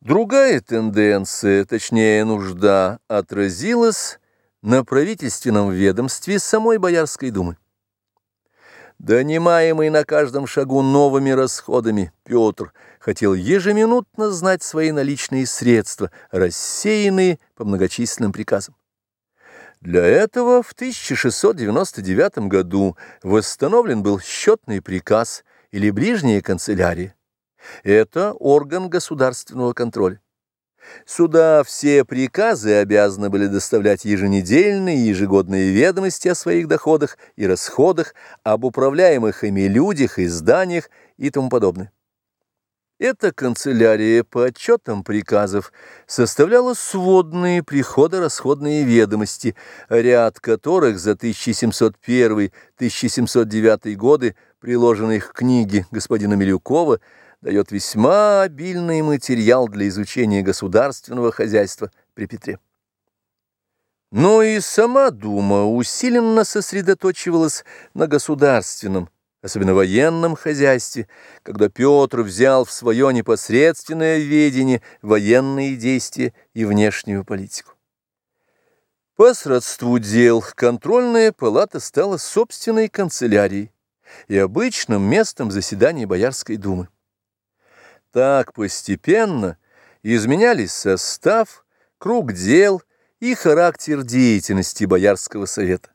Другая тенденция, точнее нужда, отразилась на правительственном ведомстве самой Боярской думы. Донимаемый на каждом шагу новыми расходами, Петр хотел ежеминутно знать свои наличные средства, рассеянные по многочисленным приказам. Для этого в 1699 году восстановлен был счетный приказ или ближняя канцелярия. Это орган государственного контроля. Сюда все приказы обязаны были доставлять еженедельные и ежегодные ведомости о своих доходах и расходах, об управляемых ими людях и зданиях и тому подобное. Эта канцелярия по отчетам приказов составляла сводные приходо-расходные ведомости, ряд которых за 1701-1709 годы, приложенных к книге господина Милюкова, дает весьма обильный материал для изучения государственного хозяйства при Петре. Но и сама Дума усиленно сосредоточивалась на государственном, особенно военном хозяйстве, когда Петр взял в свое непосредственное ведение военные действия и внешнюю политику. По сродству дел контрольная палата стала собственной канцелярией и обычным местом заседания Боярской думы. Так постепенно изменялись состав, круг дел и характер деятельности Боярского совета.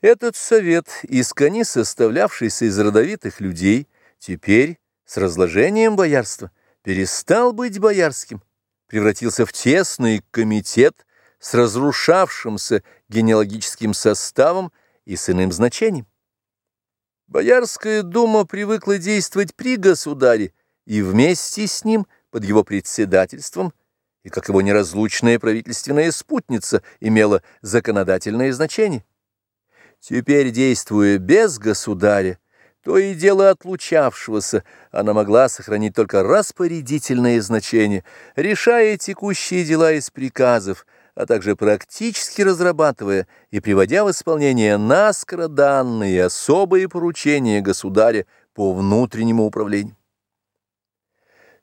Этот совет, искони составлявшийся из родовитых людей, теперь с разложением боярства перестал быть боярским, превратился в тесный комитет с разрушавшимся генеалогическим составом и с иным значением. Боярская дума привыкла действовать при государе, и вместе с ним, под его председательством, и как его неразлучная правительственная спутница, имела законодательное значение. Теперь, действуя без государя, то и дело отлучавшегося, она могла сохранить только распорядительное значение, решая текущие дела из приказов, а также практически разрабатывая и приводя в исполнение наскоро данные особые поручения государя по внутреннему управлению.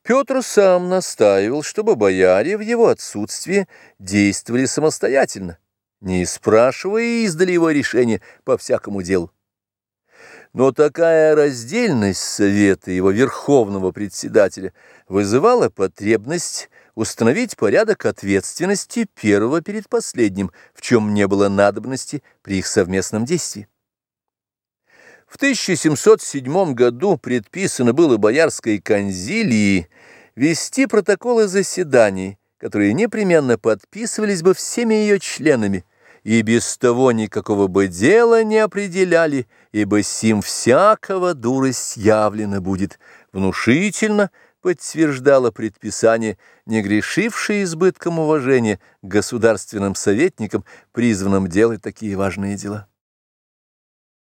Петр сам настаивал, чтобы бояре в его отсутствие действовали самостоятельно, не спрашивая издали его решения по всякому делу. Но такая раздельность совета его верховного председателя вызывала потребность установить порядок ответственности первого перед последним, в чем не было надобности при их совместном действии. В 1707 году предписано было боярской конзилии вести протоколы заседаний, которые непременно подписывались бы всеми ее членами, и без того никакого бы дела не определяли, ибо сим всякого дурость явлена будет, внушительно подтверждало предписание, не грешившее избытком уважения государственным советникам, призванным делать такие важные дела.